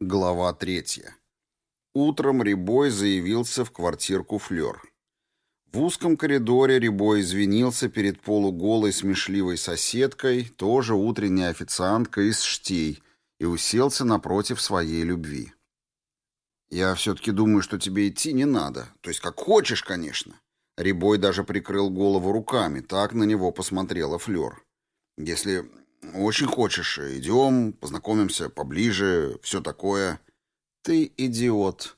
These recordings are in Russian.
Глава третья. Утром Рябой заявился в квартирку Флёр. В узком коридоре Рябой извинился перед полуголой смешливой соседкой, тоже утренней официанткой из Штей, и уселся напротив своей любви. «Я все-таки думаю, что тебе идти не надо. То есть как хочешь, конечно». Рябой даже прикрыл голову руками, так на него посмотрела Флёр. «Если очень хочешь, идем, познакомимся поближе, все такое». «Ты идиот.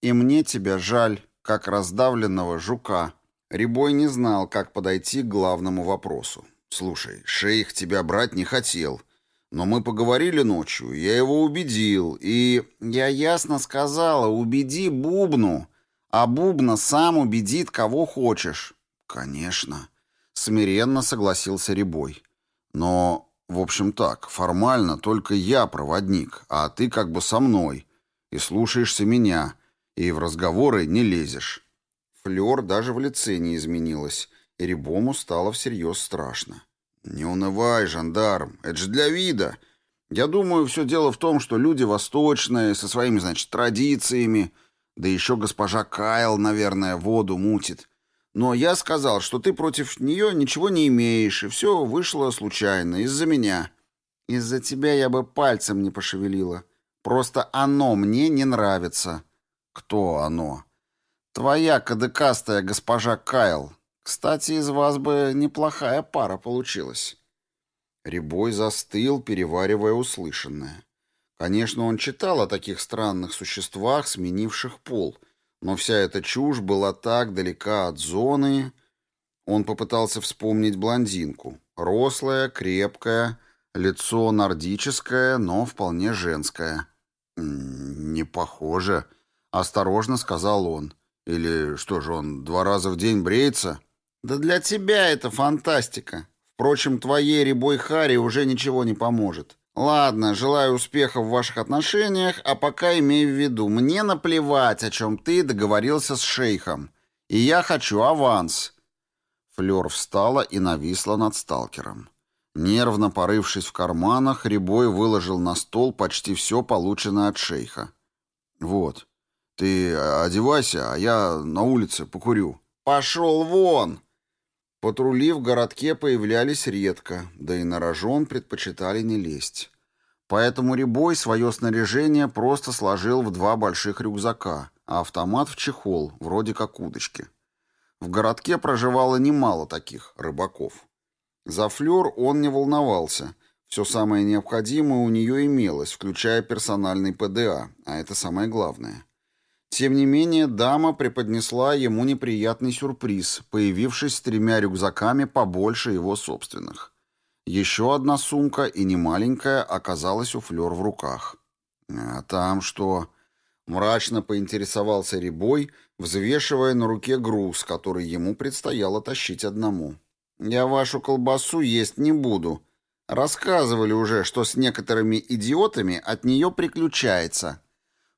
И мне тебя жаль, как раздавленного жука». Рябой не знал, как подойти к главному вопросу. «Слушай, шейх тебя брать не хотел». Но мы поговорили ночью, я его убедил, и... Я ясно сказала, убеди Бубну, а Бубна сам убедит, кого хочешь. Конечно. Смиренно согласился Рябой. Но, в общем так, формально только я проводник, а ты как бы со мной. И слушаешься меня, и в разговоры не лезешь. Флёр даже в лице не изменилась, и Рябому стало всерьез страшно. «Не унывай, жандарм, это же для вида. Я думаю, все дело в том, что люди восточные, со своими, значит, традициями, да еще госпожа Кайл, наверное, воду мутит. Но я сказал, что ты против нее ничего не имеешь, и все вышло случайно, из-за меня. Из-за тебя я бы пальцем не пошевелила. Просто оно мне не нравится». «Кто оно?» «Твоя кадыкастая госпожа Кайл. Кстати, из вас бы неплохая пара получилась. Рябой застыл, переваривая услышанное. Конечно, он читал о таких странных существах, сменивших пол, но вся эта чушь была так далека от зоны. Он попытался вспомнить блондинку. Рослая, крепкая, лицо нордическое, но вполне женское. «Не похоже», — осторожно сказал он. «Или что же он, два раза в день бреется?» Да для тебя это фантастика. Впрочем, твоей рябой Хари уже ничего не поможет. Ладно, желаю успеха в ваших отношениях, а пока имей в виду, мне наплевать, о чем ты договорился с шейхом. И я хочу аванс. Флёр встала и нависла над сталкером. Нервно порывшись в карманах, Рябой выложил на стол почти все полученное от шейха. «Вот, ты одевайся, а я на улице покурю». «Пошел вон!» Патрули в городке появлялись редко, да и на рожон предпочитали не лезть. Поэтому Рябой свое снаряжение просто сложил в два больших рюкзака, а автомат в чехол, вроде как удочки. В городке проживало немало таких рыбаков. За флёр он не волновался. Все самое необходимое у нее имелось, включая персональный ПДА, а это самое главное. Тем не менее, дама преподнесла ему неприятный сюрприз, появившись с тремя рюкзаками побольше его собственных. Еще одна сумка, и немаленькая, оказалась у Флёр в руках. «А там что?» Мрачно поинтересовался Рябой, взвешивая на руке груз, который ему предстояло тащить одному. «Я вашу колбасу есть не буду. Рассказывали уже, что с некоторыми идиотами от нее приключается».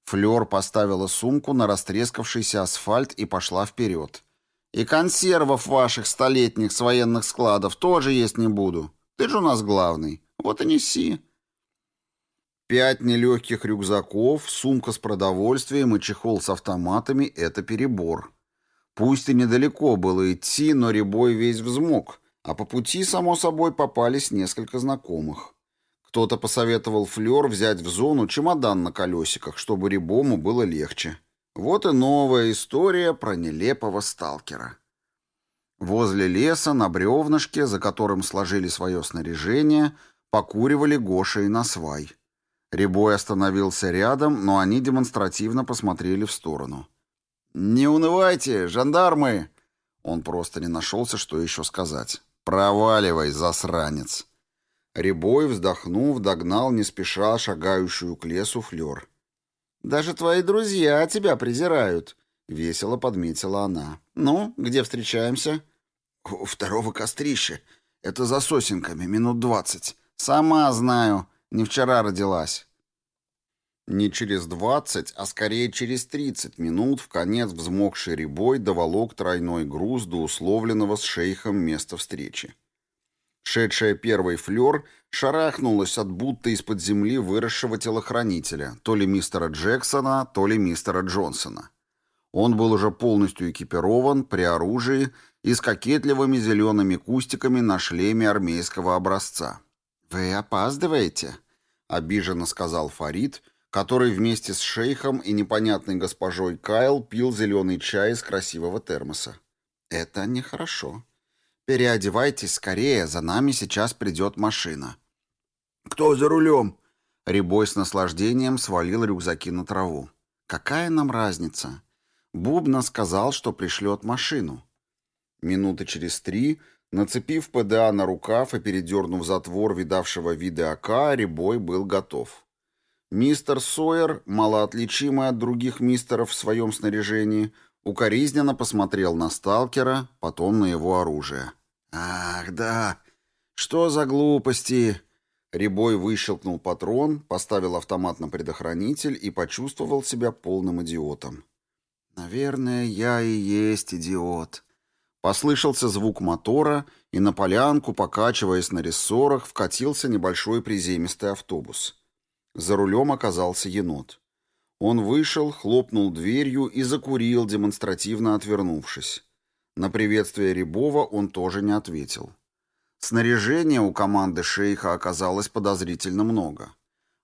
Флёр поставила сумку на растрескавшийся асфальт и пошла вперед. «И консервов ваших столетних с военных складов тоже есть не буду. Ты же у нас главный. Вот и неси». Пять нелегких рюкзаков, сумка с продовольствием и чехол с автоматами — это перебор. Пусть и недалеко было идти, но Рябой весь взмок, а по пути, само собой, попались несколько знакомых. Кто-то посоветовал Флёр взять в зону чемодан на колесиках, чтобы Рябому было легче. Вот и новая история про нелепого сталкера. Возле леса на бревнышке, за которым сложили свое снаряжение, покуривали Гоша и Насвай. Рябой остановился рядом, но они демонстративно посмотрели в сторону. «Не унывайте, жандармы!» Он просто не нашелся, что еще сказать. «Проваливай, засранец!» Рябой, вздохнув, догнал не спеша шагающую к лесу флёр. «Даже твои друзья тебя презирают», — весело подметила она. «Ну, где встречаемся?» «У второго кострища. Это за сосенками, минут двадцать». «Сама знаю. Не вчера родилась». Не через двадцать, а скорее через тридцать минут в конец взмокший ребой доволок тройной груз до условленного с шейхом места встречи. Шедшая первой флёр шарахнулась от будто из-под земли выросшего телохранителя, то ли мистера Джексона, то ли мистера Джонсона. Он был уже полностью экипирован, при оружии и с кокетливыми зелеными кустиками на шлеме армейского образца. «Вы опаздываете», — обиженно сказал Фарид, который вместе с шейхом и непонятной госпожой Кайл пил зеленый чай из красивого термоса. «Это нехорошо. Переодевайтесь скорее, за нами сейчас придет машина». «Кто за рулем?» Рябой с наслаждением свалил рюкзаки на траву. «Какая нам разница?» Бубна сказал, что пришлет машину. Минуты через три, нацепив ПДА на рукав и передернув затвор видавшего вида АК, Рябой был готов. Мистер Сойер, малоотличимый от других мистеров в своем снаряжении, укоризненно посмотрел на сталкера, потом на его оружие. «Ах, да! Что за глупости!» Рябой выщелкнул патрон, поставил автомат на предохранитель и почувствовал себя полным идиотом. «Наверное, я и есть идиот», Послышался звук мотора, и на полянку, покачиваясь на рессорах, вкатился небольшой приземистый автобус. За рулем оказался енот. Он вышел, хлопнул дверью и закурил, демонстративно отвернувшись. На приветствие Рябова он тоже не ответил. Снаряжения у команды шейха оказалось подозрительно много.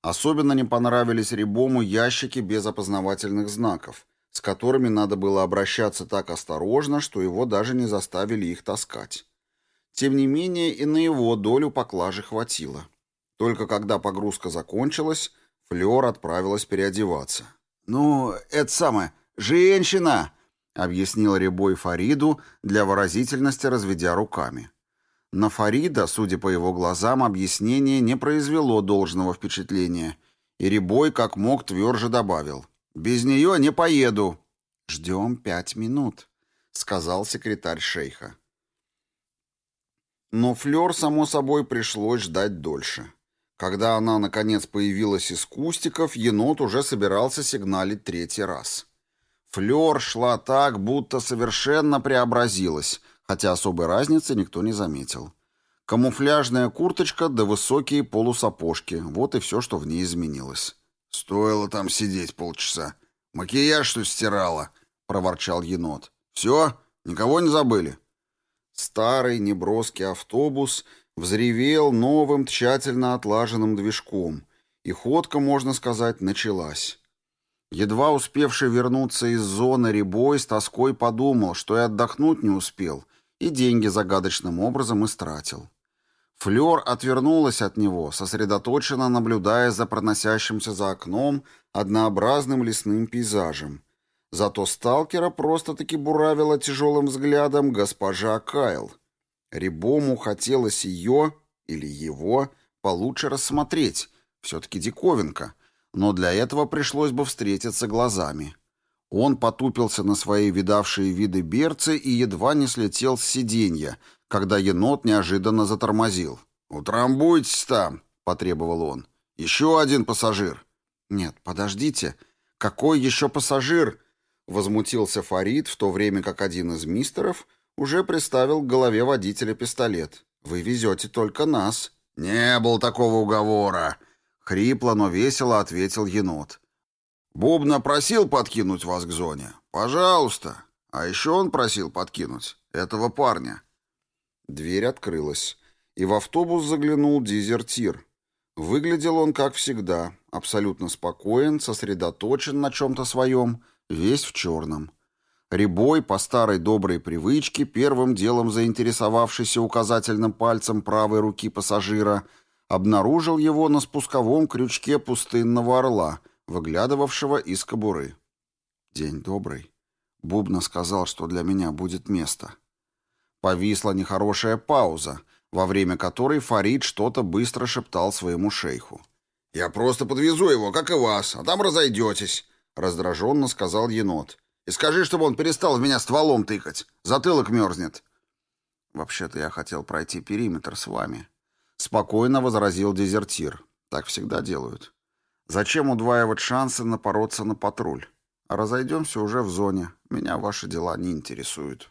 Особенно не понравились Рябому ящики без опознавательных знаков, с которыми надо было обращаться так осторожно, что его даже не заставили их таскать. Тем не менее, и на его долю поклажи хватило. Только когда погрузка закончилась, Флёр отправилась переодеваться. «Ну, это самое, женщина!» — объяснил Рябой Фариду, для выразительности разведя руками. На Фарида, судя по его глазам, объяснение не произвело должного впечатления, и Рябой как мог тверже добавил. Без нее не поеду. Ждем пять минут, сказал секретарь шейха. Но Флёр, само собой, пришлось ждать дольше. Когда она, наконец, появилась из кустиков, енот уже собирался сигналить третий раз. Флёр шла так, будто совершенно преобразилась, хотя особой разницы никто не заметил. Камуфляжная курточка да высокие полусапожки — вот и все, что в ней изменилось. «Стоило там сидеть полчаса. Макияж что стирала», — проворчал енот. «Все? Никого не забыли?» Старый неброский автобус взревел новым тщательно отлаженным движком, и ходка, можно сказать, началась. Едва успевший вернуться из зоны Рябой с тоской подумал, что и отдохнуть не успел, и деньги загадочным образом истратил. Флёр отвернулась от него, сосредоточенно наблюдая за проносящимся за окном однообразным лесным пейзажем. Зато сталкера просто-таки буравила тяжелым взглядом госпожа Кайл. Рябому хотелось ее, или его, получше рассмотреть, все-таки диковинка, но для этого пришлось бы встретиться глазами. Он потупился на свои видавшие виды берцы и едва не слетел с сиденья, когда енот неожиданно затормозил. «Утрамбуйтесь там», — потребовал он. «Еще один пассажир». «Нет, подождите. Какой еще пассажир?» Возмутился Фарид, в то время как один из мистеров уже приставил к голове водителя пистолет. «Вы везете только нас». «Не было такого уговора», — хрипло, но весело ответил енот. «Бубна просил подкинуть вас к зоне? Пожалуйста. А еще он просил подкинуть этого парня». Дверь открылась, и в автобус заглянул дезертир. Выглядел он, как всегда, абсолютно спокоен, сосредоточен на чем-то своем, весь в черном. Рябой, по старой доброй привычке, первым делом заинтересовавшийся указательным пальцем правой руки пассажира, обнаружил его на спусковом крючке пустынного орла, выглядывавшего из кобуры. «День добрый». Бубна сказал, что для меня будет место. Повисла нехорошая пауза, во время которой Фарид что-то быстро шептал своему шейху. «Я просто подвезу его, как и вас, а там разойдетесь», — раздраженно сказал енот. «И скажи, чтобы он перестал в меня стволом тыкать. Затылок мерзнет». «Вообще-то я хотел пройти периметр с вами», — спокойно возразил дезертир. «Так всегда делают». Зачем удваивать шансы напороться на патруль? Разойдемся уже в зоне. Меня ваши дела не интересуют.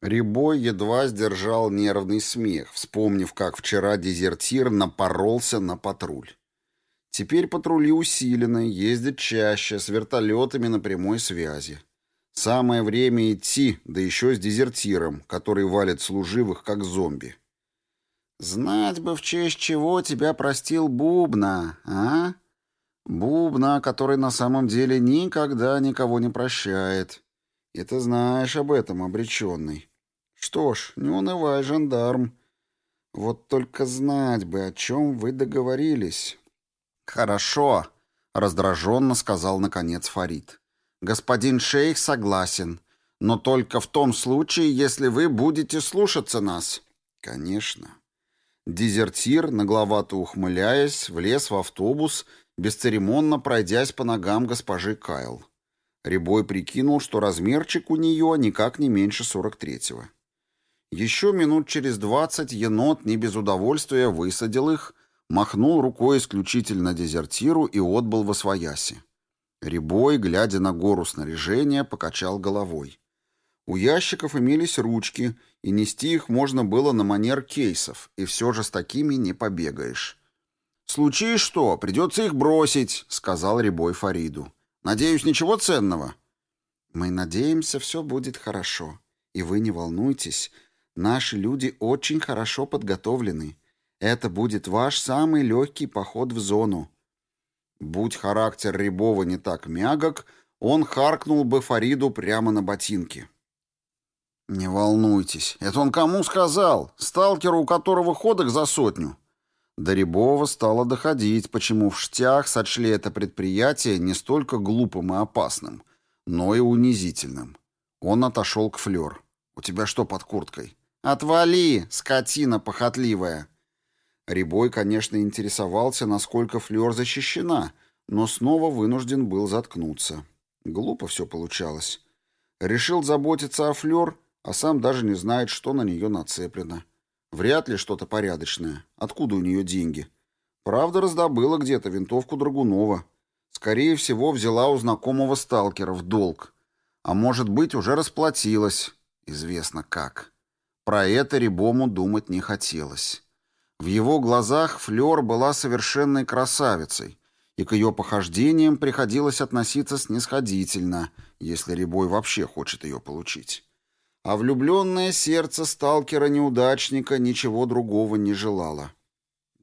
Рябой едва сдержал нервный смех, вспомнив, как вчера дезертир напоролся на патруль. Теперь патрули усилены, ездят чаще, с вертолетами на прямой связи. Самое время идти, да еще с дезертиром, который валит служивых, как зомби. Знать бы, в честь чего тебя простил Бубна, а? Бубна, который на самом деле никогда никого не прощает. И ты знаешь об этом, обреченный. Что ж, не унывай, жандарм. Вот только знать бы, о чем вы договорились. Хорошо, раздраженно сказал наконец Фарид. Господин шейх согласен, но только в том случае, если вы будете слушаться нас. Конечно. Дезертир, нагловато ухмыляясь, влез в автобус, бесцеремонно пройдясь по ногам госпожи Кайл. Рябой прикинул, что размерчик у нее никак не меньше сорок третьего. Еще минут через двадцать енот не без удовольствия высадил их, махнул рукой исключительно дезертиру и отбыл во свояси. Рябой, глядя на гору снаряжения, покачал головой. У ящиков имелись ручки, и нести их можно было на манер кейсов, и все же с такими не побегаешь. «Случись что, придется их бросить», — сказал Рябой Фариду. «Надеюсь, ничего ценного?» «Мы надеемся, все будет хорошо. И вы не волнуйтесь, Наши люди очень хорошо подготовлены. Это будет ваш самый легкий поход в зону. Будь характер Рябова не так мягок, он харкнул бы Фариду прямо на ботинки. «Не волнуйтесь. Это он кому сказал? Сталкеру, у которого ходок за сотню?» До Рябова стало доходить, почему в штях сочли это предприятие не столько глупым и опасным, но и унизительным. Он отошел к Флёр. «У тебя что под курткой?» «Отвали, скотина похотливая!» Рябой, конечно, интересовался, насколько Флёр защищена, но снова вынужден был заткнуться. Глупо все получалось. Решил заботиться о Флёр, а сам даже не знает, что на нее нацеплено. Вряд ли что-то порядочное. Откуда у нее деньги? Правда, раздобыла где-то винтовку Драгунова. Скорее всего, взяла у знакомого сталкера в долг. А может быть, уже расплатилась. Известно как. Про это Рябому думать не хотелось. В его глазах Флёр была совершенной красавицей, и к ее похождениям приходилось относиться снисходительно, если Рябой вообще хочет ее получить. А влюбленное сердце сталкера-неудачника ничего другого не желало.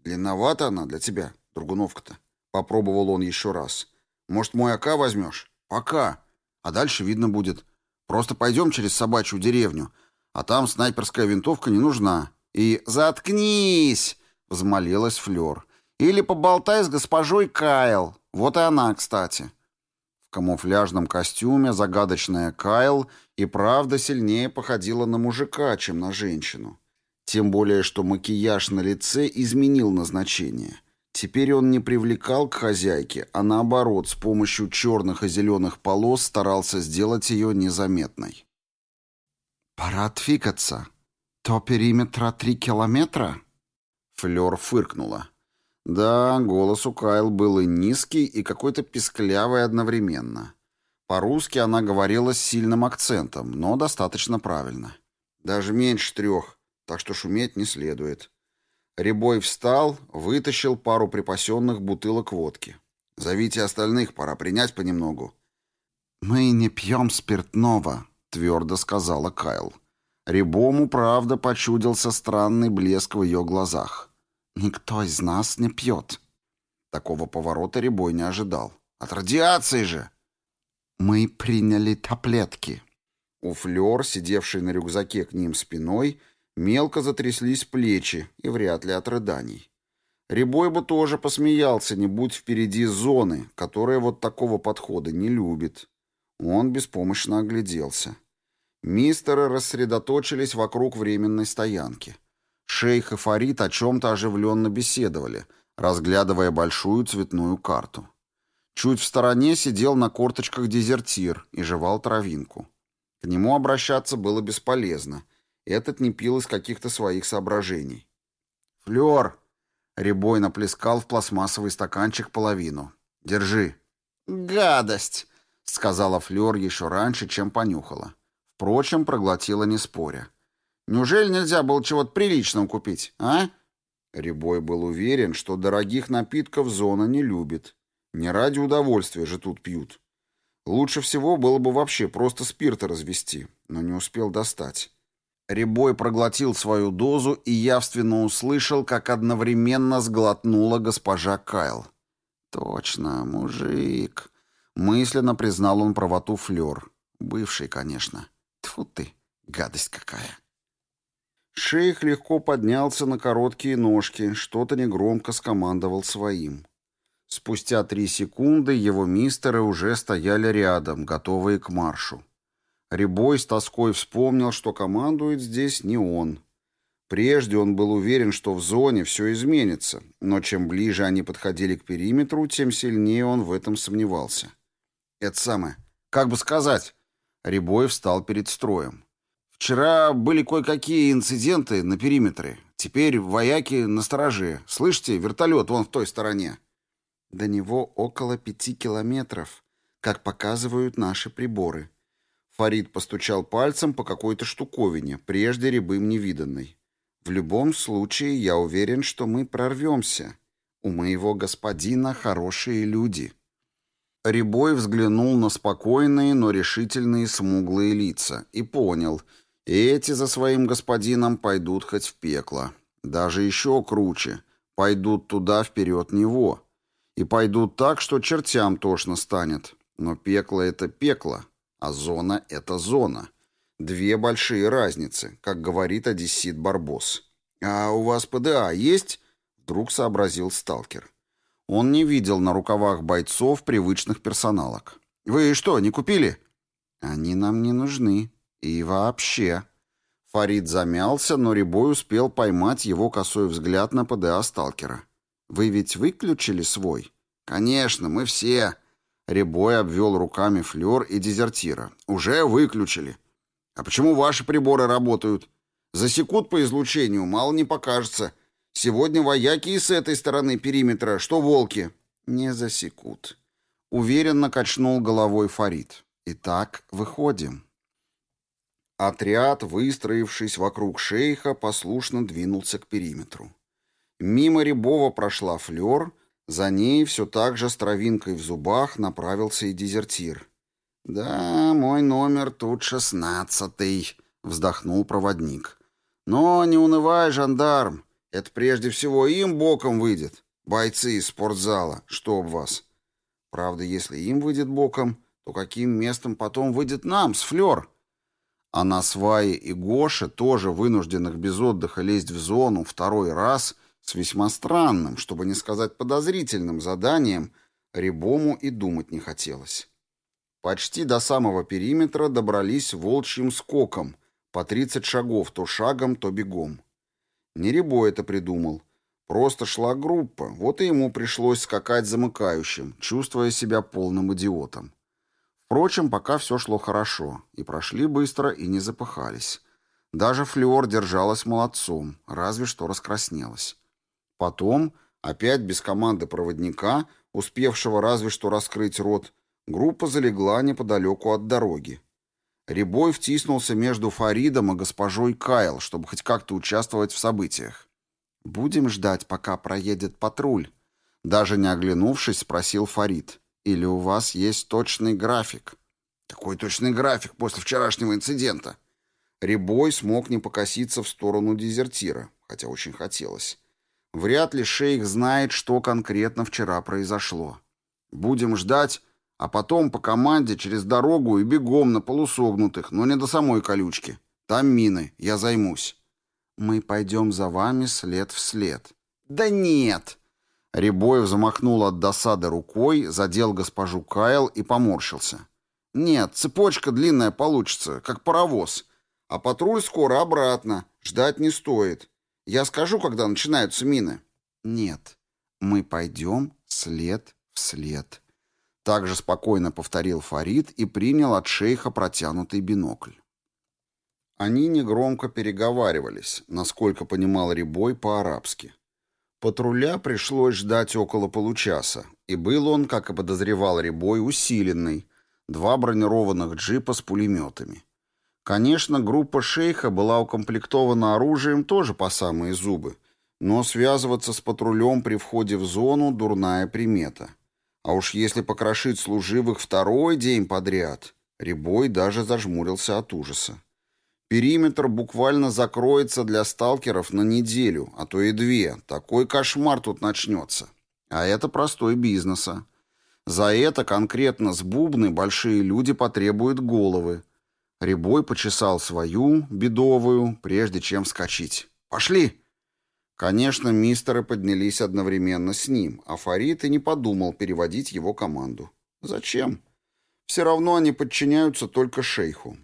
«Длинновата она для тебя, Другуновка-то?» Попробовал он еще раз. «Может, мой АК возьмешь?» «Пока. А дальше видно будет. Просто пойдем через собачью деревню, а там снайперская винтовка не нужна. И «Заткнись!» — взмолилась Флёр. «Или поболтай с госпожой Кайл. Вот и она, кстати». В камуфляжном костюме загадочная Кайл и правда сильнее походила на мужика, чем на женщину. Тем более, что макияж на лице изменил назначение. Теперь он не привлекал к хозяйке, а наоборот, с помощью черных и зеленых полос старался сделать ее незаметной. «Пора отфикаться. То периметра три километра?» Флёр фыркнула. Да, голос у Кайл был и низкий, и какой-то писклявый одновременно. По-русски она говорила с сильным акцентом, но достаточно правильно. Даже меньше трех, так что шуметь не следует. Рябой встал, вытащил пару припасенных бутылок водки. «Зовите остальных, пора принять понемногу». «Мы не пьем спиртного», — твердо сказала Кайл. Рябому, правда, почудился странный блеск в ее глазах. «Никто из нас не пьет». Такого поворота Рябой не ожидал. «От радиации же!» «Мы приняли таблетки». У Флёр, сидевшей на рюкзаке к ним спиной, мелко затряслись плечи, и вряд ли от рыданий. Рябой бы тоже посмеялся, не будь впереди зоны, которая вот такого подхода не любит. Он беспомощно огляделся. Мистеры рассредоточились вокруг временной стоянки. Шейх и Фарид о чем-то оживленно беседовали, разглядывая большую цветную карту. Чуть в стороне сидел на корточках дезертир и жевал травинку. К нему обращаться было бесполезно. Этот не пил из каких-то своих соображений. «Флёр, Рябой наплескал в пластмассовый стаканчик половину. «Держи». «Гадость!» — сказала Флёр еще раньше, чем понюхала. Впрочем, проглотила не споря. «Неужели нельзя было чего-то приличного купить, а?» Рябой был уверен, что дорогих напитков зона не любит. Не ради удовольствия же тут пьют. Лучше всего было бы вообще просто спирта развести, но не успел достать. Рябой проглотил свою дозу и явственно услышал, как одновременно сглотнула госпожа Кайл. «Точно, мужик», — мысленно признал он правоту Флёр. Бывший, конечно. Тьфу ты, гадость какая. Шейх легко поднялся на короткие ножки, что-то негромко скомандовал своим. Спустя три секунды его мистеры уже стояли рядом, готовые к маршу. Рябой с тоской вспомнил, что командует здесь не он. Прежде он был уверен, что в зоне все изменится, но чем ближе они подходили к периметру, тем сильнее он в этом сомневался. Это самое. Как бы сказать? Рябой встал перед строем. Вчера были кое-какие инциденты на периметре. Теперь вояки на стороже. Слышите, вертолет вон в той стороне. До него около пяти километров, как показывают наши приборы. Фарид постучал пальцем по какой-то штуковине, прежде рябым невиданной. В любом случае, я уверен, что мы прорвемся. У моего господина хорошие люди. Рябой взглянул на спокойные, но решительные смуглые лица и понял, эти за своим господином пойдут хоть в пекло. Даже еще круче, пойдут туда вперед него. И пойдут так, что чертям тошно станет. Но пекло — это пекло, а зона — это зона. Две большие разницы, как говорит одессит Барбос. «А у вас ПДА есть?» — вдруг сообразил сталкер. Он не видел на рукавах бойцов привычных персоналок. «Вы что, не купили?» «Они нам не нужны. И вообще...» Фарид замялся, но Рябой успел поймать его косой взгляд на ПДА сталкера. Вы ведь выключили свой? Конечно, мы все. Рябой обвел руками флер и дезертира. Уже выключили. А почему ваши приборы работают? Засекут по излучению, мало не покажется. Сегодня вояки и с этой стороны периметра, что волки. Не засекут. Уверенно качнул головой Фарид. Итак, выходим. Отряд, выстроившись вокруг шейха, послушно двинулся к периметру. Мимо Рябова прошла Флёр, за ней все так же с травинкой в зубах направился и дезертир. «Да, мой номер тут шестнадцатый», — вздохнул проводник. «Но не унывай, жандарм, это прежде всего им боком выйдет. Бойцы из спортзала, чтоб вас. Правда, если им выйдет боком, то каким местом потом выйдет нам с Флёр?» А на свае и Гоше, тоже вынужденных без отдыха лезть в зону второй раз — с весьма странным, чтобы не сказать подозрительным заданием, Рябому и думать не хотелось. Почти до самого периметра добрались волчьим скоком, по 30 шагов то шагом, то бегом. Не Рябой это придумал. Просто шла группа, вот и ему пришлось скакать замыкающим, чувствуя себя полным идиотом. Впрочем, пока все шло хорошо, и прошли быстро, и не запыхались. Даже Флёр держалась молодцом, разве что раскраснелась. Потом, опять без команды проводника, успевшего разве что раскрыть рот, группа залегла неподалеку от дороги. Рябой втиснулся между Фаридом и госпожой Кайл, чтобы хоть как-то участвовать в событиях. «Будем ждать, пока проедет патруль?» Даже не оглянувшись, спросил Фарид. «Или у вас есть точный график?» «Какой точный график после вчерашнего инцидента?» Рябой смог не покоситься в сторону дезертира, хотя очень хотелось. Вряд ли шейх знает, что конкретно вчера произошло. Будем ждать, а потом по команде через дорогу и бегом на полусогнутых, но не до самой колючки. Там мины, я займусь. Мы пойдем за вами след в след. Да нет! Рябоев замахнул от досады рукой, задел госпожу Кайл и поморщился. Нет, цепочка длинная получится, как паровоз. А патруль скоро обратно, ждать не стоит. Я скажу, когда начинаются мины. Нет, мы пойдем след в след. Также спокойно повторил Фарид и принял от шейха протянутый бинокль. Они негромко переговаривались, насколько понимал Рябой по-арабски. Патруля пришлось ждать около получаса, и был он, как и подозревал Рябой, усиленный. Два бронированных джипа с пулеметами. Конечно, группа шейха была укомплектована оружием тоже по самые зубы, но связываться с патрулем при входе в зону – дурная примета. А уж если покрошить служивых второй день подряд, Рябой даже зажмурился от ужаса. Периметр буквально закроется для сталкеров на неделю, а то и две. Такой кошмар тут начнется. А это простой бизнеса. За это конкретно с бубны большие люди потребуют головы. Рябой почесал свою, бедовую, прежде чем вскочить. «Пошли!» Конечно, мистеры поднялись одновременно с ним, а Фарид и не подумал переводить его команду. Зачем? Все равно они подчиняются только шейху.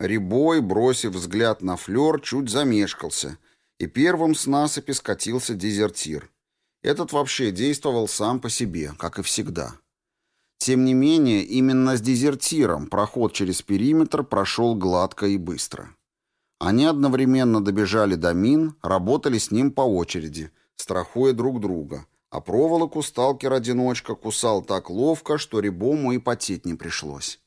Рябой, бросив взгляд на флер, чуть замешкался, и первым с насыпи скатился дезертир. Этот вообще действовал сам по себе, как и всегда. Тем не менее, именно с дезертиром проход через периметр прошел гладко и быстро. Они одновременно добежали до мин, работали с ним по очереди, страхуя друг друга, а проволоку сталкер-одиночка кусал так ловко, что Рябому и потеть не пришлось.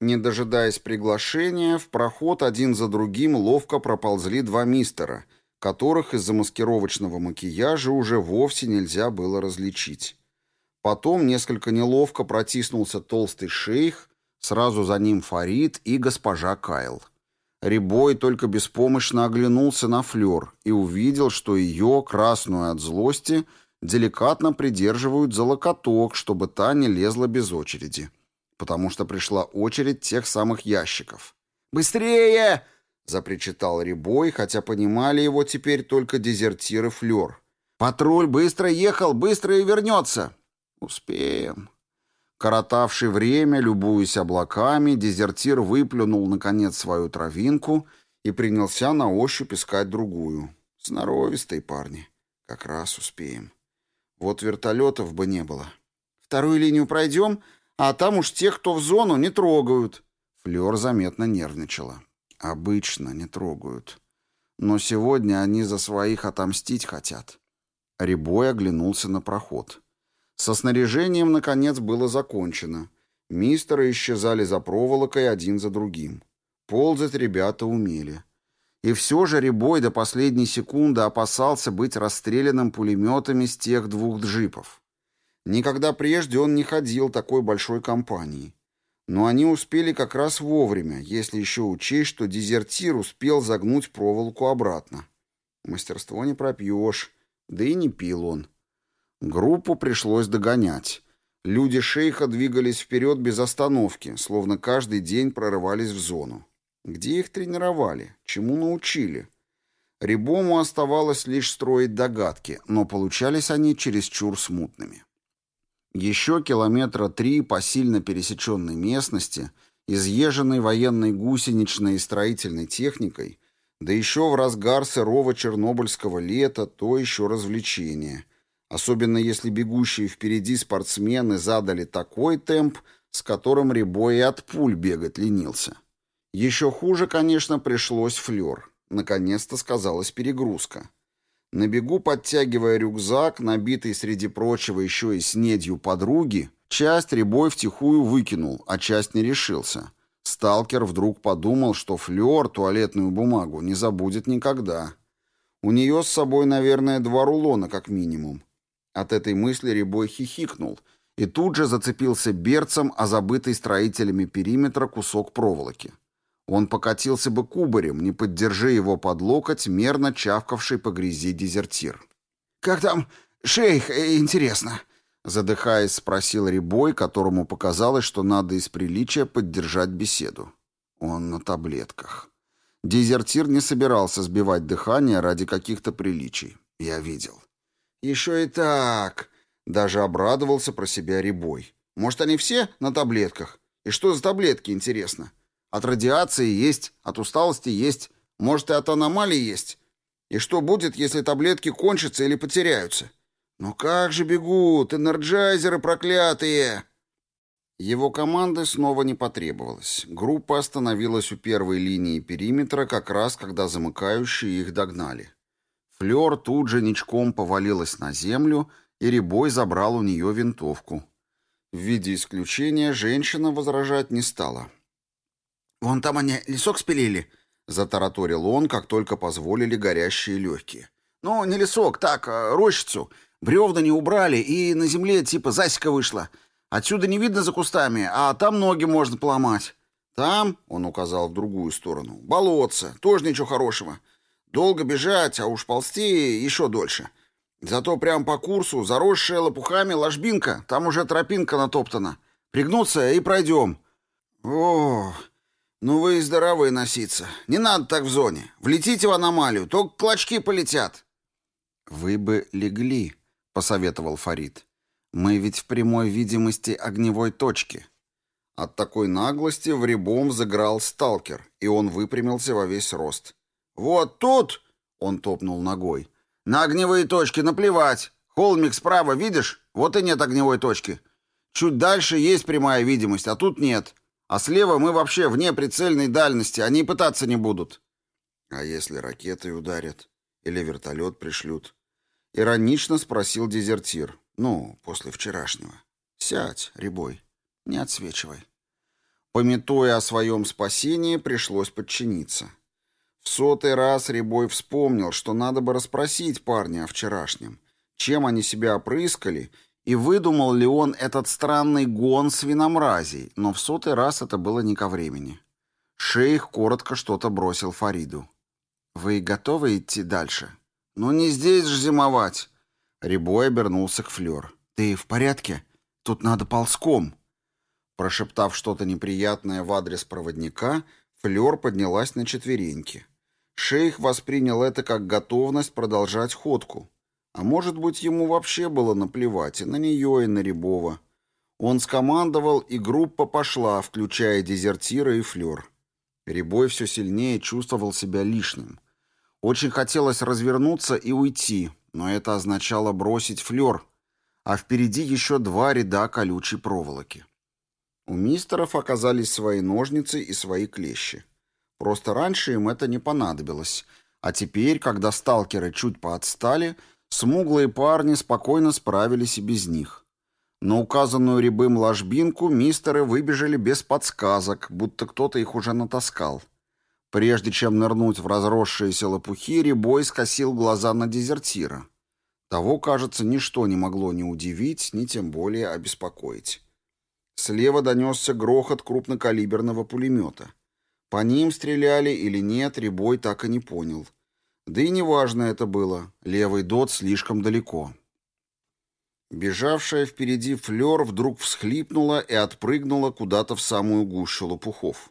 Не дожидаясь приглашения, в проход один за другим ловко проползли два мистера, которых из-за маскировочного макияжа уже вовсе нельзя было различить. Потом несколько неловко протиснулся толстый шейх, сразу за ним Фарид и госпожа Кайл. Рябой только беспомощно оглянулся на Флёр и увидел, что ее, красную от злости, деликатно придерживают за локоток, чтобы та не лезла без очереди потому что пришла очередь тех самых ящиков. «Быстрее!» — запричитал Рябой, хотя понимали его теперь только дезертиры Флёр. «Патруль быстро ехал, быстро и вернется!» «Успеем!» Коротавший время, любуясь облаками, дезертир выплюнул, наконец, свою травинку и принялся на ощупь искать другую. Сноровистые парни. Как раз успеем. Вот вертолетов бы не было. «Вторую линию пройдем?» А там уж тех, кто в зону, не трогают. Флёр заметно нервничала. Обычно не трогают. Но сегодня они за своих отомстить хотят. Рябой оглянулся на проход. Со снаряжением, наконец, было закончено. Мистеры исчезали за проволокой один за другим. Ползать ребята умели. И все же Рябой до последней секунды опасался быть расстрелянным пулеметами с тех двух джипов. Никогда прежде он не ходил такой большой компанией. Но они успели как раз вовремя, если еще учесть, что дезертир успел загнуть проволоку обратно. Мастерство не пропьешь, да и не пил он. Группу пришлось догонять. Люди шейха двигались вперед без остановки, словно каждый день прорывались в зону. Где их тренировали? Чему научили? Рябому оставалось лишь строить догадки, но получались они чересчур смутными. Еще километра три по сильно пересеченной местности, изъезженной военной гусеничной и строительной техникой, да еще в разгар сырого чернобыльского лета, то еще развлечение. Особенно если бегущие впереди спортсмены задали такой темп, с которым Рябой и от пуль бегать ленился. Еще хуже, конечно, пришлось флер. Наконец-то сказалась перегрузка. На бегу, подтягивая рюкзак, набитый среди прочего еще и снедью подруги, часть Рябой втихую выкинул, а часть не решился. Сталкер вдруг подумал, что флёр туалетную бумагу не забудет никогда. У нее с собой, наверное, два рулона как минимум. От этой мысли Рябой хихикнул и тут же зацепился берцем о забытый строителями периметра кусок проволоки. Он покатился бы кубарем, не поддержи его под локоть, мерно чавкавший по грязи дезертир. «Как там шейх, э, интересно?» Задыхаясь, спросил Рябой, которому показалось, что надо из приличия поддержать беседу. Он на таблетках. Дезертир не собирался сбивать дыхание ради каких-то приличий. Я видел. «Еще и так!» Даже обрадовался про себя Рябой. «Может, они все на таблетках? И что за таблетки, интересно?» От радиации есть, от усталости есть, может и от аномалий есть. И что будет, если таблетки кончатся или потеряются? Ну как же бегут, энерджайзеры проклятые!» Его команды снова не потребовалось. Группа остановилась у первой линии периметра как раз, когда замыкающие их догнали. Флёр тут же ничком повалилась на землю, и Рябой забрал у нее винтовку. В виде исключения женщина возражать не стала. «Вон там они лесок спилили», — затараторил он, как только позволили горящие легкие. «Ну, не лесок, так, а рощицу. Бревна не убрали, и на земле типа засека вышла. Отсюда не видно за кустами, а там ноги можно поломать. Там, — он указал в другую сторону, — болотце, тоже ничего хорошего. Долго бежать, а уж ползти еще дольше. Зато прямо по курсу, заросшая лопухами ложбинка, там уже тропинка натоптана. Пригнуться и пройдем. О, ну вы и здоровые носиться. Не надо так в зоне. Влетите в аномалию, только клочки полетят. Вы бы легли, — посоветовал Фарид. Мы ведь в прямой видимости огневой точки. От такой наглости в рябом заграл сталкер, и он выпрямился во весь рост. «Вот тут!» — он топнул ногой. «На огневые точки наплевать. Холмик справа, видишь? Вот и нет огневой точки. Чуть дальше есть прямая видимость, а тут нет. А слева мы вообще вне прицельной дальности, они пытаться не будут». «А если ракетой ударят? Или вертолет пришлют?» Иронично спросил дезертир. Ну, после вчерашнего. Сядь, Рябой, не отсвечивай. Пометуя о своем спасении, пришлось подчиниться. Сотый раз Рябой вспомнил, что надо бы расспросить парня о вчерашнем, чем они себя опрыскали, и выдумал ли он этот странный гон свиномразий, но в сотый раз это было не ко времени. Шейх коротко что-то бросил Фариду. «Вы готовы идти дальше?» «Ну не здесь же зимовать!» Рябой обернулся к Флёр. «Ты в порядке? Тут надо ползком». Прошептав что-то неприятное в адрес проводника, Флёр поднялась на четвереньки. Шейх воспринял это как готовность продолжать ходку. А может быть, ему вообще было наплевать и на нее, и на Рябова. Он скомандовал, и группа пошла, включая дезертира и Флёр. Рябой все сильнее чувствовал себя лишним. Очень хотелось развернуться и уйти, но это означало бросить флер, а впереди еще два ряда колючей проволоки. У мистеров оказались свои ножницы и свои клещи. Просто раньше им это не понадобилось, а теперь, когда сталкеры чуть поотстали, смуглые парни спокойно справились и без них. На указанную рябым ложбинку мистеры выбежали без подсказок, будто кто-то их уже натаскал. Прежде чем нырнуть в разросшиеся лопухи, Рябой скосил глаза на дезертира. Того, кажется, ничто не могло ни удивить, ни тем более обеспокоить. Слева донесся грохот крупнокалиберного пулемета. По ним стреляли или нет, Рябой так и не понял. Да и неважно это было, левый дот слишком далеко. Бежавшая впереди флер вдруг всхлипнула и отпрыгнула куда-то в самую гущу лопухов.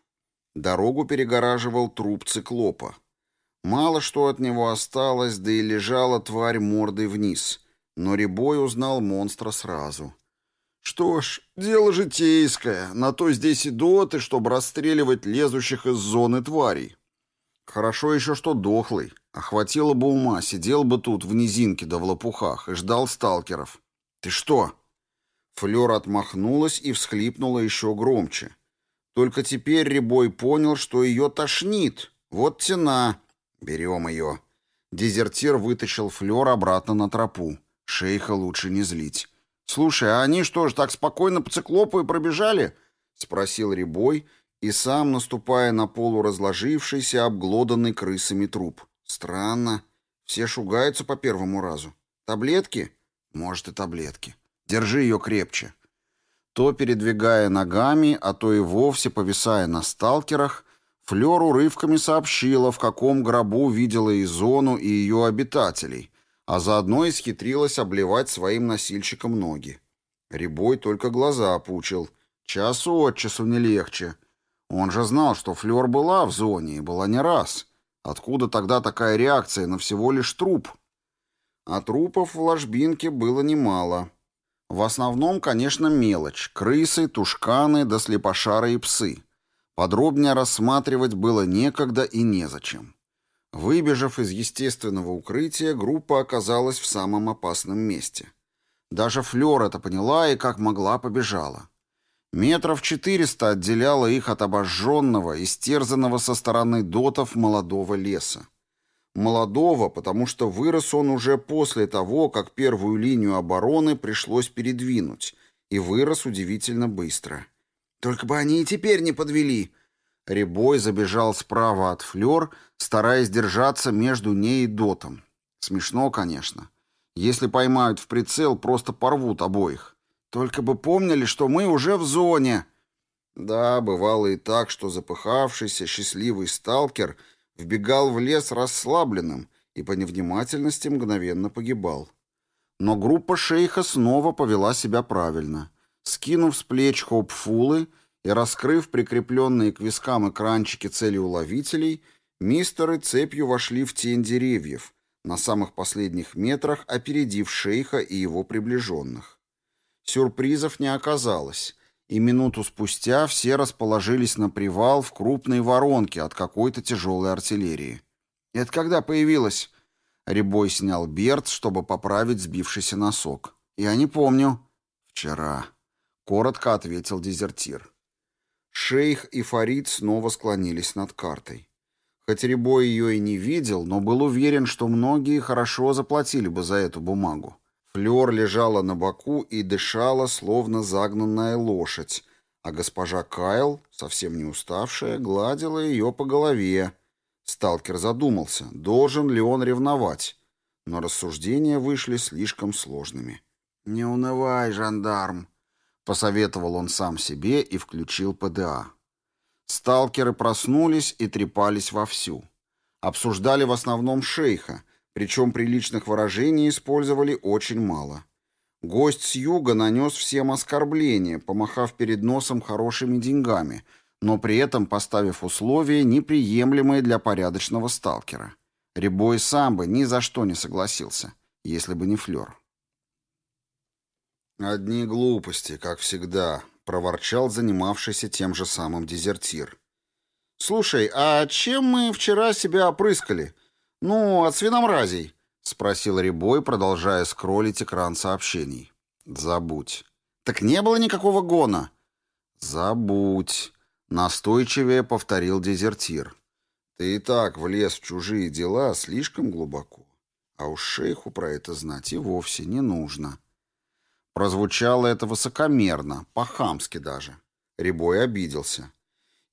Дорогу перегораживал труп циклопа. Мало что от него осталось, да и лежала тварь мордой вниз. Но Рябой узнал монстра сразу. Что ж, дело житейское. На то здесь и доты, чтобы расстреливать лезущих из зоны тварей. Хорошо еще, что дохлый. Охватило бы ума, сидел бы тут в низинке да в лопухах и ждал сталкеров. «Ты что?» Флёр отмахнулась и всхлипнула еще громче. Только теперь Рябой понял, что ее тошнит. Вот тена. Берем ее. Дезертир вытащил флер обратно на тропу. Шейха лучше не злить. «Слушай, а они что ж, так спокойно по циклопу и пробежали?» — спросил Рябой, и сам, наступая на полуразложившийся, обглоданный крысами труп. «Странно. Все шугаются по первому разу. Таблетки?» «Может, и таблетки. Держи ее крепче то передвигая ногами, а то и вовсе повисая на сталкерах, Флёр урывками сообщила, в каком гробу видела и зону, и ее обитателей, а заодно исхитрилась обливать своим носильщикам ноги. Рябой только глаза опучил. Часу от часу не легче. Он же знал, что Флёр была в зоне и была не раз. Откуда тогда такая реакция на всего лишь труп? А трупов в ложбинке было немало. В основном, конечно, мелочь. Крысы, тушканы да слепошары и псы. Подробнее рассматривать было некогда и незачем. Выбежав из естественного укрытия, группа оказалась в самом опасном месте. Даже Флёр это поняла и как могла побежала. Метров четыреста отделяло их от обожженного, истерзанного со стороны дотов молодого леса. Молодого, потому что вырос он уже после того, как первую линию обороны пришлось передвинуть, и вырос удивительно быстро. «Только бы они и теперь не подвели!» Рябой забежал справа от Флёр, стараясь держаться между ней и Дотом. Смешно, конечно. Если поймают в прицел, просто порвут обоих. Только бы помнили, что мы уже в зоне. Да, бывало и так, что запыхавшийся, счастливый сталкер вбегал в лес расслабленным и по невнимательности мгновенно погибал. Но группа шейха снова повела себя правильно. Скинув с плеч хоп-фулы и раскрыв прикрепленные к вискам экранчики целеуловителей, мистеры цепью вошли в тень деревьев, на самых последних метрах опередив шейха и его приближенных. Сюрпризов не оказалось, и минуту спустя все расположились на привал в крупной воронке от какой-то тяжелой артиллерии. «Это когда появилось?» Рябой снял берц, чтобы поправить сбившийся носок. «Я не помню». «Вчера», — коротко ответил дезертир. Шейх и Фарид снова склонились над картой. Хоть Рябой ее и не видел, но был уверен, что многие хорошо заплатили бы за эту бумагу. Флёр лежала на боку и дышала, словно загнанная лошадь, а госпожа Кайл, совсем не уставшая, гладила ее по голове. Сталкер задумался, должен ли он ревновать, но рассуждения вышли слишком сложными. «Не унывай, жандарм», — посоветовал он сам себе и включил ПДА. Сталкеры проснулись и трепались вовсю. Обсуждали в основном шейха, причем приличных выражений использовали очень мало. Гость с юга нанес всем оскорбление, помахав перед носом хорошими деньгами, но при этом поставив условия, неприемлемые для порядочного сталкера. Рябой сам бы ни за что не согласился, если бы не флер. «Одни глупости, как всегда», проворчал занимавшийся тем же самым дезертир. «Слушай, а чем мы вчера себя опрыскали? Ну, от свиномразей?» — спросил Рябой, продолжая скроллить экран сообщений. «Забудь». «Так не было никакого гона». «Забудь», — настойчивее повторил дезертир. «Ты и так влез в чужие дела слишком глубоко, а уж шейху про это знать и вовсе не нужно». Прозвучало это высокомерно, по-хамски даже. Рябой обиделся.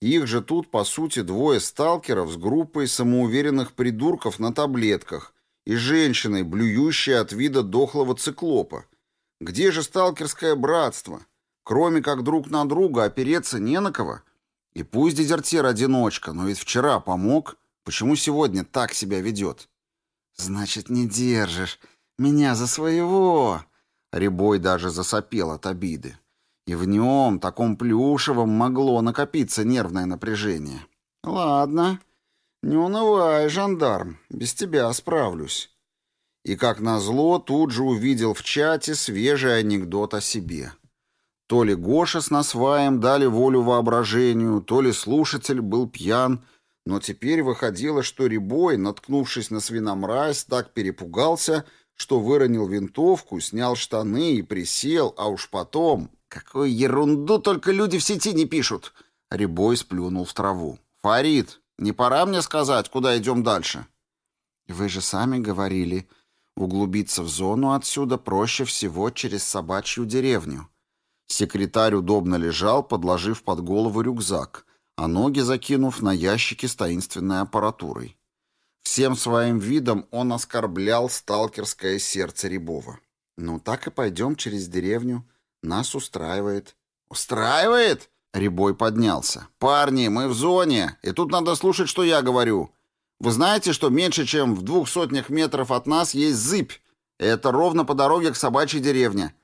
Их же тут, по сути, двое сталкеров с группой самоуверенных придурков на таблетках и женщиной, блюющей от вида дохлого циклопа. Где же сталкерское братство? Кроме как друг на друга опереться не на кого. И пусть дезертир-одиночка, но ведь вчера помог. Почему сегодня так себя ведет? «Значит, не держишь меня за своего!» Рябой даже засопел от обиды. И в нем, таком плюшевом, могло накопиться нервное напряжение. «Ладно, не унывай, жандарм, без тебя справлюсь». И, как назло, тут же увидел в чате свежий анекдот о себе. То ли Гоша с Насваем дали волю воображению, то ли слушатель был пьян, но теперь выходило, что Рябой, наткнувшись на свиномразь, так перепугался, что выронил винтовку, снял штаны и присел, а уж потом... «Какую ерунду только люди в сети не пишут!» Рябой сплюнул в траву. «Фарид, не пора мне сказать, куда идем дальше?» «Вы же сами говорили, углубиться в зону отсюда проще всего через собачью деревню». Секретарь удобно лежал, подложив под голову рюкзак, а ноги закинув на ящики с таинственной аппаратурой. Всем своим видом он оскорблял сталкерское сердце Рябова. «Ну, так и пойдем через деревню. Нас устраивает». «Устраивает?» Рябой поднялся. «Парни, мы в зоне, и тут надо слушать, что я говорю. Вы знаете, что меньше, чем в двух сотнях метров от нас есть зыбь? Это ровно по дороге к собачьей деревне.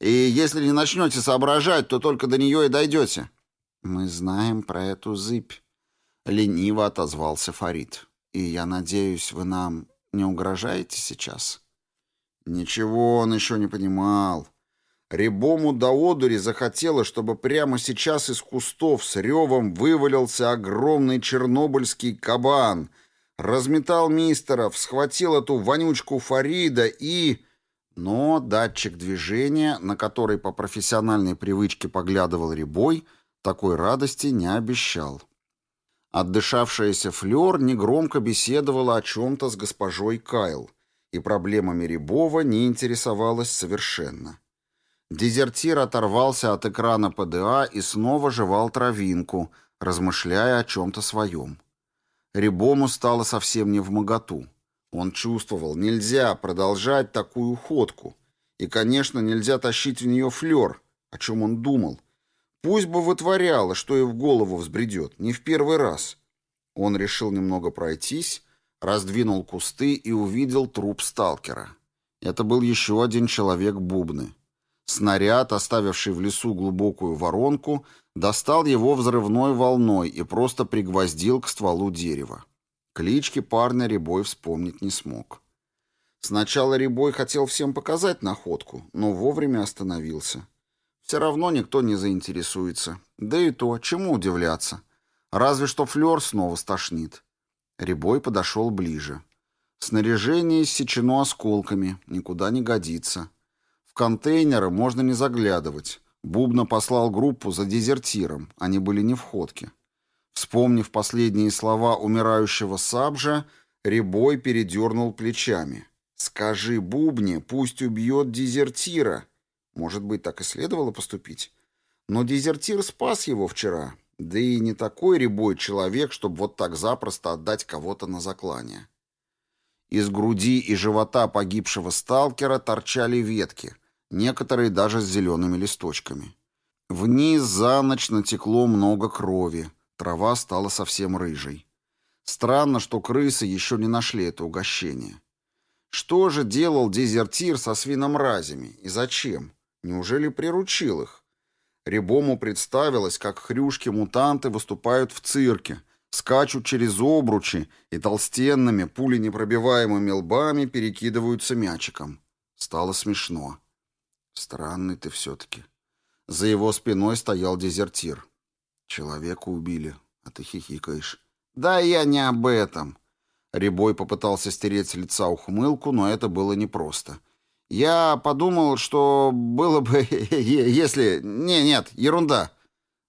И если не начнете соображать, то только до нее и дойдете». «Мы знаем про эту зыбь», — лениво отозвался Фарид. И я надеюсь, вы нам не угрожаете сейчас?» Ничего он еще не понимал. Рябому до одури захотелось, чтобы прямо сейчас из кустов с ревом вывалился огромный чернобыльский кабан, разметал мистеров, схватил эту вонючку Фарида и... Но датчик движения, на который по профессиональной привычке поглядывал Рябой, такой радости не обещал. Отдышавшаяся Флёр негромко беседовала о чем-то с госпожой Кайл, и проблемами Рябова не интересовалась совершенно. Дезертир оторвался от экрана ПДА и снова жевал травинку, размышляя о чем-то своем. Рябому стало совсем не в моготу. Он чувствовал, нельзя продолжать такую ходку. И, конечно, нельзя тащить в нее флер, о чем он думал. Пусть бы вытворяла, что и в голову взбредет, не в первый раз. Он решил немного пройтись, раздвинул кусты и увидел труп сталкера. Это был еще один человек-бубны. Снаряд, оставивший в лесу глубокую воронку, достал его взрывной волной и просто пригвоздил к стволу дерева. Клички парня Рябой вспомнить не смог. Сначала Рябой хотел всем показать находку, но вовремя остановился. Все равно никто не заинтересуется. Да и то, чему удивляться. Разве что флер снова стошнит. Рябой подошел ближе. Снаряжение иссечено осколками, никуда не годится контейнеры можно не заглядывать. Бубна послал группу за дезертиром, они были не в ходке. Вспомнив последние слова умирающего Сабжа, Рябой передернул плечами. «Скажи Бубне, пусть убьет дезертира». Может быть, так и следовало поступить. Но дезертир спас его вчера. Да и не такой Рябой человек, чтобы вот так запросто отдать кого-то на заклание. Из груди и живота погибшего сталкера торчали ветки — некоторые даже с зелеными листочками. Вниз за ночь натекло много крови, трава стала совсем рыжей. Странно, что крысы еще не нашли это угощение. Что же делал дезертир со свиномразями и зачем? Неужели приручил их? Рябому представилось, как хрюшки-мутанты выступают в цирке, скачут через обручи и толстенными, пуленепробиваемыми лбами перекидываются мячиком. Стало смешно. Странный ты все-таки. За его спиной стоял дезертир. Человека убили, а ты хихикаешь. Да я не об этом. Рябой попытался стереть с лица ухмылку, но это было непросто. Я подумал, что было бы, если... Не, нет, ерунда.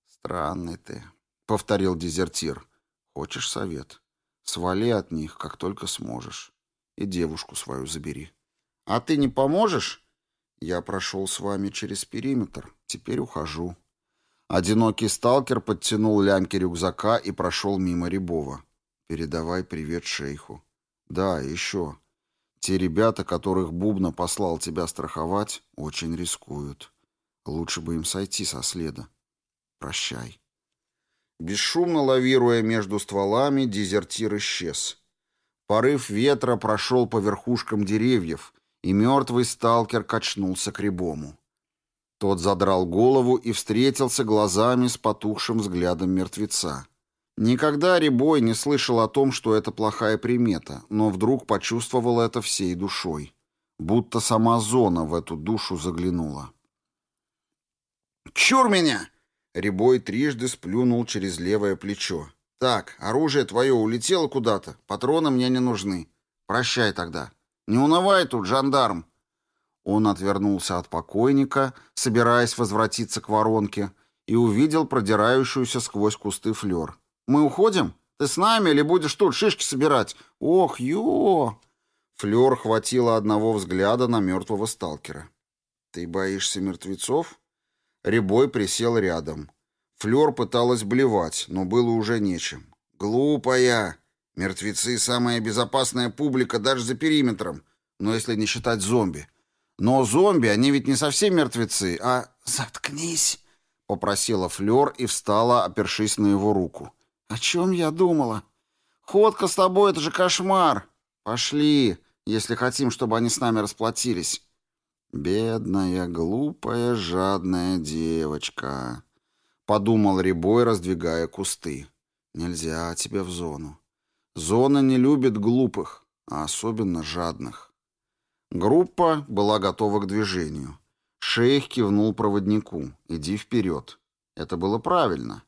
Странный ты, повторил дезертир. Хочешь совет? Свали от них, как только сможешь. И девушку свою забери. А ты не поможешь? Я прошел с вами через периметр, теперь ухожу. Одинокий сталкер подтянул лямки рюкзака и прошел мимо Рябова. Передавай привет шейху. Да, еще. Те ребята, которых Бубна послал тебя страховать, очень рискуют. Лучше бы им сойти со следа. Прощай. Бесшумно лавируя между стволами, дезертир исчез. Порыв ветра прошел по верхушкам деревьев, и мертвый сталкер качнулся к Рябому. Тот задрал голову и встретился глазами с потухшим взглядом мертвеца. Никогда Рябой не слышал о том, что это плохая примета, но вдруг почувствовал это всей душой. Будто сама зона в эту душу заглянула. «Чур меня!» Рябой трижды сплюнул через левое плечо. «Так, оружие твое улетело куда-то, патроны мне не нужны. Прощай тогда». «Не унывай тут, жандарм!» Он отвернулся от покойника, собираясь возвратиться к воронке, и увидел продирающуюся сквозь кусты флер. «Мы уходим? Ты с нами или будешь тут шишки собирать? Ох, ё!» Флер хватило одного взгляда на мертвого сталкера. «Ты боишься мертвецов?» Рябой присел рядом. Флер пыталась блевать, но было уже нечем. «Глупая!» Мертвецы — самая безопасная публика даже за периметром, но если не считать зомби. Но зомби, они ведь не совсем мертвецы, а... «Заткнись!» — попросила Флёр и встала, опершись на его руку. «О чем я думала? Ходка с тобой — это же кошмар! Пошли, если хотим, чтобы они с нами расплатились». «Бедная, глупая, жадная девочка», — подумал Рябой, раздвигая кусты. «Нельзя тебе в зону. Зона не любит глупых, а особенно жадных. Группа была готова к движению. Шейх кивнул проводнику. «Иди вперед». Это было правильно.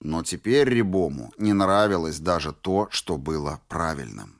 Но теперь Рябому не нравилось даже то, что было правильным.